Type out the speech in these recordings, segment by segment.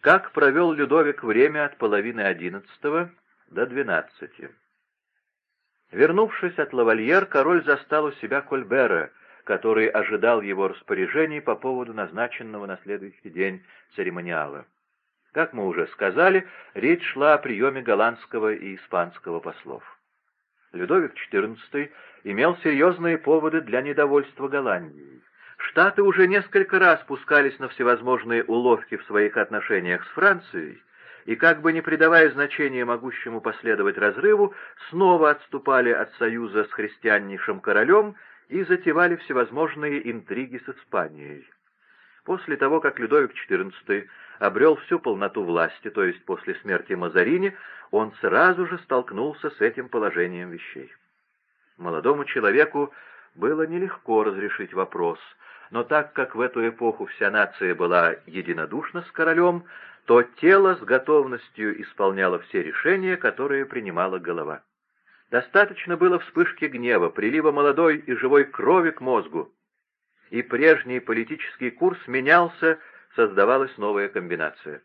Как провел Людовик время от половины одиннадцатого до двенадцати? Вернувшись от лавальер, король застал у себя Кольбера, который ожидал его распоряжений по поводу назначенного на следующий день церемониала. Как мы уже сказали, речь шла о приеме голландского и испанского послов. Людовик XIV имел серьезные поводы для недовольства Голландией. Штаты уже несколько раз пускались на всевозможные уловки в своих отношениях с Францией, и, как бы не придавая значения могущему последовать разрыву, снова отступали от союза с христианнейшим королем и затевали всевозможные интриги с Испанией. После того, как Людовик XIV обрел всю полноту власти, то есть после смерти Мазарини, он сразу же столкнулся с этим положением вещей. Молодому человеку было нелегко разрешить вопрос, но так как в эту эпоху вся нация была единодушна с королем, то тело с готовностью исполняло все решения, которые принимала голова. Достаточно было вспышки гнева, прилива молодой и живой крови к мозгу, и прежний политический курс менялся, создавалась новая комбинация.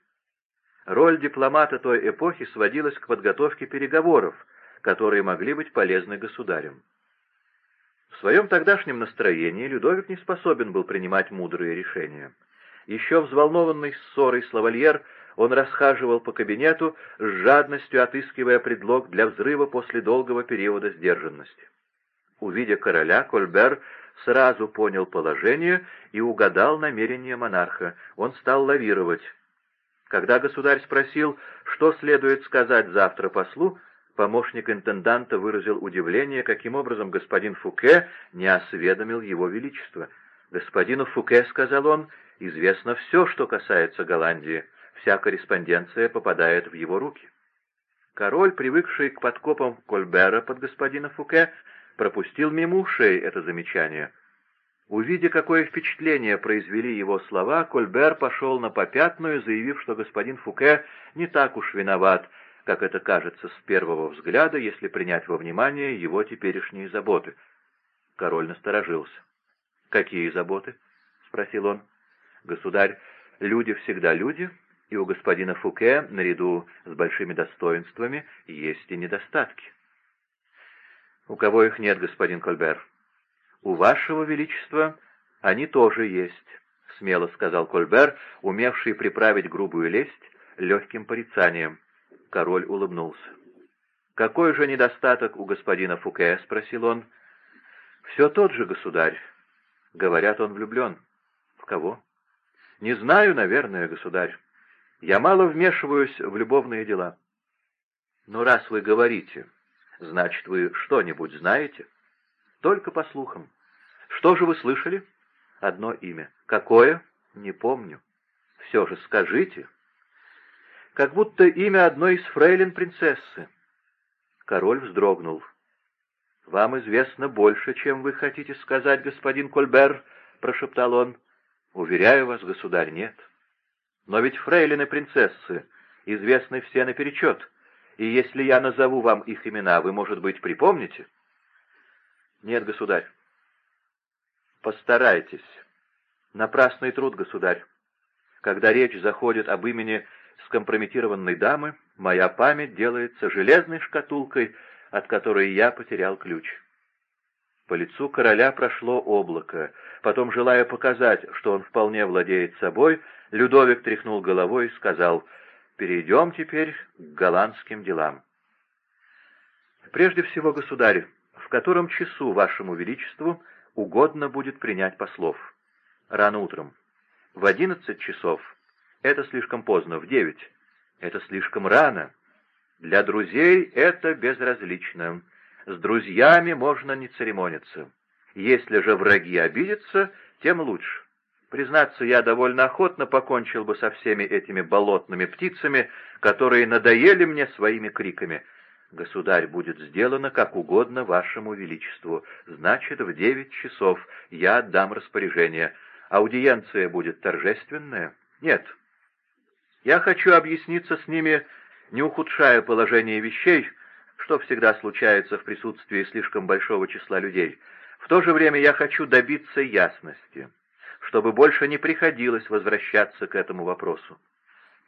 Роль дипломата той эпохи сводилась к подготовке переговоров, которые могли быть полезны государям. В своем тогдашнем настроении Людовик не способен был принимать мудрые решения. Еще взволнованный ссорой с лавальер, он расхаживал по кабинету с жадностью отыскивая предлог для взрыва после долгого периода сдержанности. Увидя короля, Кольбер сразу понял положение и угадал намерение монарха. Он стал лавировать. Когда государь спросил, что следует сказать завтра послу, помощник интенданта выразил удивление, каким образом господин Фуке не осведомил его величество. «Господину Фуке, — сказал он, — известно все, что касается Голландии. Вся корреспонденция попадает в его руки». Король, привыкший к подкопам Кольбера под господина Фуке, пропустил мимо ушей это замечание. Увидя, какое впечатление произвели его слова, Кольбер пошел на попятную, заявив, что господин Фуке не так уж виноват, как это кажется с первого взгляда, если принять во внимание его теперешние заботы. Король насторожился. «Какие заботы?» — спросил он. «Государь, люди всегда люди, и у господина Фуке, наряду с большими достоинствами, есть и недостатки». «У кого их нет, господин Кольбер?» «У вашего величества они тоже есть», — смело сказал Кольбер, умевший приправить грубую лесть легким порицанием. Король улыбнулся. «Какой же недостаток у господина Фуке?» — спросил он. «Все тот же, государь. Говорят, он влюблен». «В кого?» «Не знаю, наверное, государь. Я мало вмешиваюсь в любовные дела». «Но раз вы говорите, Значит, вы что-нибудь знаете? Только по слухам. Что же вы слышали? Одно имя. Какое? Не помню. Все же скажите. Как будто имя одной из фрейлин принцессы. Король вздрогнул. «Вам известно больше, чем вы хотите сказать, господин Кольбер», — прошептал он. «Уверяю вас, государь, нет. Но ведь фрейлины принцессы известны все наперечет и если я назову вам их имена, вы, может быть, припомните? Нет, государь. Постарайтесь. Напрасный труд, государь. Когда речь заходит об имени скомпрометированной дамы, моя память делается железной шкатулкой, от которой я потерял ключ. По лицу короля прошло облако. Потом, желая показать, что он вполне владеет собой, Людовик тряхнул головой и сказал — Перейдем теперь к голландским делам. Прежде всего, государь, в котором часу вашему величеству угодно будет принять послов? Рано утром. В одиннадцать часов. Это слишком поздно. В девять. Это слишком рано. Для друзей это безразлично. С друзьями можно не церемониться. Если же враги обидятся, тем лучше. Признаться, я довольно охотно покончил бы со всеми этими болотными птицами, которые надоели мне своими криками. Государь, будет сделано как угодно вашему величеству. Значит, в девять часов я отдам распоряжение. Аудиенция будет торжественная? Нет. Я хочу объясниться с ними, не ухудшая положение вещей, что всегда случается в присутствии слишком большого числа людей. В то же время я хочу добиться ясности чтобы больше не приходилось возвращаться к этому вопросу.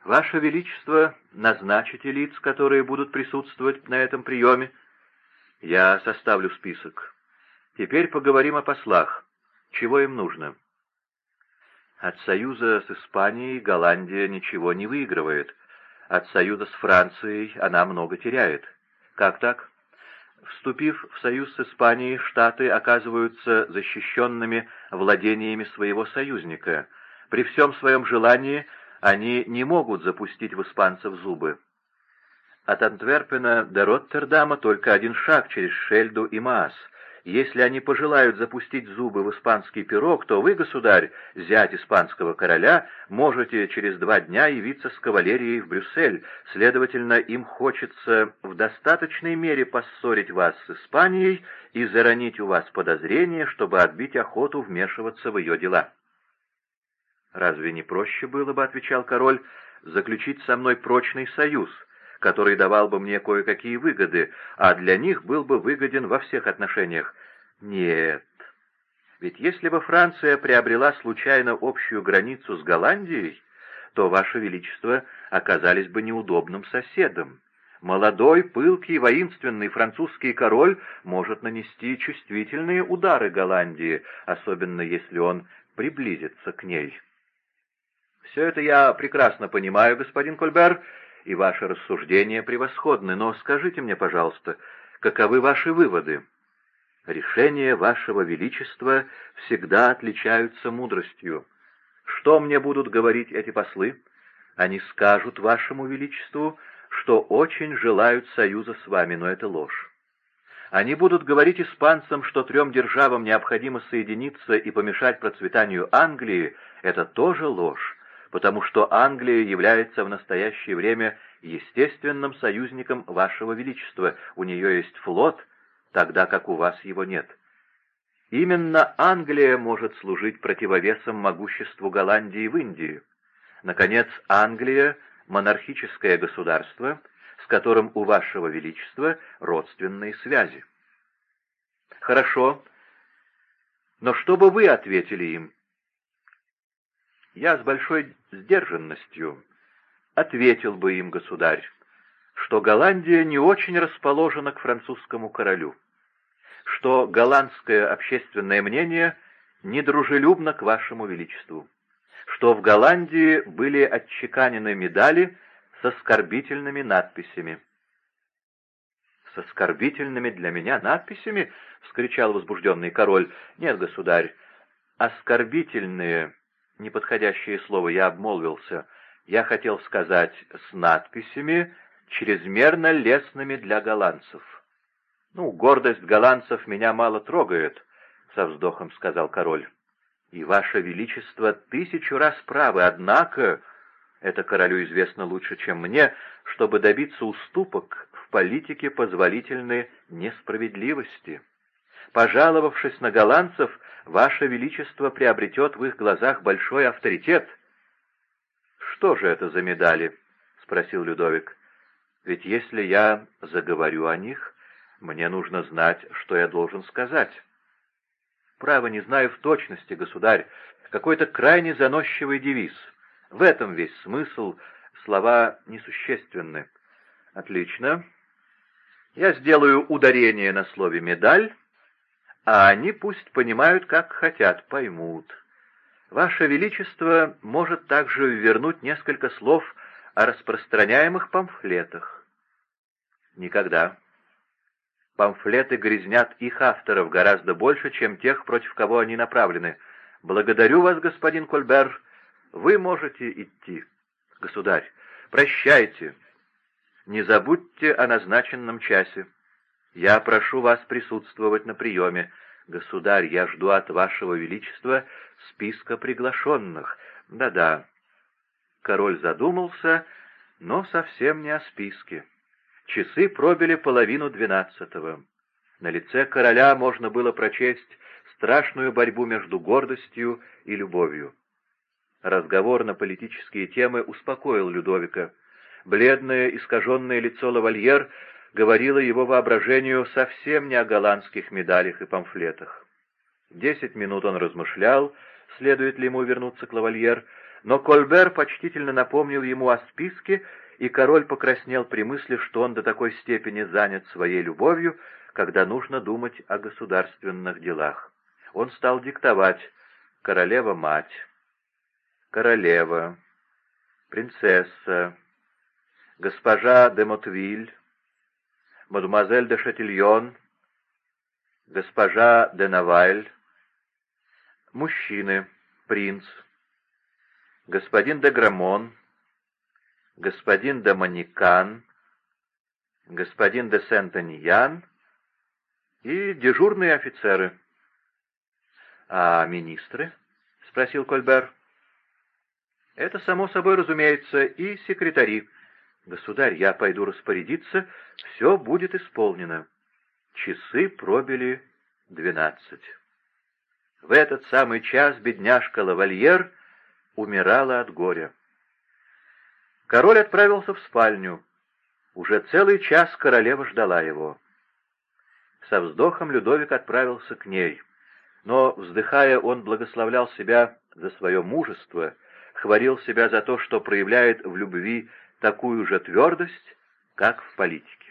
«Ваше Величество, назначите лиц, которые будут присутствовать на этом приеме?» «Я составлю список. Теперь поговорим о послах. Чего им нужно?» От союза с Испанией Голландия ничего не выигрывает. От союза с Францией она много теряет. Как так? Вступив в союз с Испанией, Штаты оказываются защищенными владениями своего союзника. При всем своем желании они не могут запустить в испанцев зубы. От Антверпена до Роттердама только один шаг через Шельду и Маас. Если они пожелают запустить зубы в испанский пирог, то вы, государь, зять испанского короля, можете через два дня явиться с кавалерией в Брюссель. Следовательно, им хочется в достаточной мере поссорить вас с Испанией и заронить у вас подозрение, чтобы отбить охоту вмешиваться в ее дела. «Разве не проще было бы, — отвечал король, — заключить со мной прочный союз, который давал бы мне кое-какие выгоды, а для них был бы выгоден во всех отношениях? Нет. Ведь если бы Франция приобрела случайно общую границу с Голландией, то, Ваше Величество, оказались бы неудобным соседом. Молодой, пылкий, воинственный французский король может нанести чувствительные удары Голландии, особенно если он приблизится к ней. Все это я прекрасно понимаю, господин Кольбер, и ваши рассуждения превосходны, но скажите мне, пожалуйста, каковы ваши выводы? Решения вашего величества всегда отличаются мудростью. Что мне будут говорить эти послы? Они скажут вашему величеству, что очень желают союза с вами, но это ложь. Они будут говорить испанцам, что трем державам необходимо соединиться и помешать процветанию Англии, это тоже ложь потому что Англия является в настоящее время естественным союзником вашего величества, у нее есть флот, тогда как у вас его нет. Именно Англия может служить противовесом могуществу Голландии в Индии. Наконец, Англия — монархическое государство, с которым у вашего величества родственные связи. Хорошо, но что бы вы ответили им? Я с большой сдержанностью ответил бы им, государь, что Голландия не очень расположена к французскому королю, что голландское общественное мнение недружелюбно к вашему величеству, что в Голландии были отчеканены медали с оскорбительными надписями. «С оскорбительными для меня надписями?» — вскричал возбужденный король. «Нет, государь, оскорбительные неподходящее слово, я обмолвился. Я хотел сказать с надписями, чрезмерно лестными для голландцев. «Ну, гордость голландцев меня мало трогает», — со вздохом сказал король. «И, Ваше Величество, тысячу раз правы, однако...» Это королю известно лучше, чем мне, чтобы добиться уступок в политике позволительной несправедливости. Пожаловавшись на голландцев, Ваше Величество приобретет в их глазах большой авторитет. «Что же это за медали?» — спросил Людовик. «Ведь если я заговорю о них, мне нужно знать, что я должен сказать». «Право не знаю в точности, государь. Какой-то крайне заносчивый девиз. В этом весь смысл. Слова несущественны». «Отлично. Я сделаю ударение на слове «медаль», а они пусть понимают, как хотят, поймут. Ваше Величество может также вернуть несколько слов о распространяемых памфлетах. Никогда. Памфлеты грязнят их авторов гораздо больше, чем тех, против кого они направлены. Благодарю вас, господин Кольбер. Вы можете идти. Государь, прощайте. Не забудьте о назначенном часе. Я прошу вас присутствовать на приеме. Государь, я жду от вашего величества списка приглашенных. Да-да. Король задумался, но совсем не о списке. Часы пробили половину двенадцатого. На лице короля можно было прочесть страшную борьбу между гордостью и любовью. Разговор на политические темы успокоил Людовика. Бледное, искаженное лицо лавальер говорило его воображению совсем не о голландских медалях и памфлетах. Десять минут он размышлял, следует ли ему вернуться к лавальер, Но Кольбер почтительно напомнил ему о списке, и король покраснел при мысли, что он до такой степени занят своей любовью, когда нужно думать о государственных делах. Он стал диктовать «королева-мать», «королева», «принцесса», «госпожа де Мотвиль», «мадемуазель де Шатильон», «госпожа де Навайль», «мужчины», «принц», господин де Грамон, господин де Маникан, господин де Сент-Аньян и дежурные офицеры. — А министры? — спросил Кольбер. — Это, само собой разумеется, и секретари. Государь, я пойду распорядиться, все будет исполнено. Часы пробили двенадцать. В этот самый час бедняжка Лавальер умирала от горя. Король отправился в спальню. Уже целый час королева ждала его. Со вздохом Людовик отправился к ней, но, вздыхая, он благословлял себя за свое мужество, хвалил себя за то, что проявляет в любви такую же твердость, как в политике.